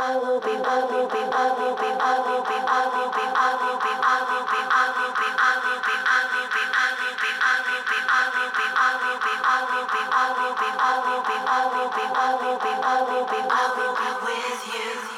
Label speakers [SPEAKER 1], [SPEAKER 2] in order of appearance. [SPEAKER 1] I will be I'll I'll I'll I'll I'll I'll I'll I'll I'll I'll I'll I'll I'll I'll I'll I'll I'll be, be, be, be, be, be, be, be, be, be, be, be, be, be, be, be, be with you.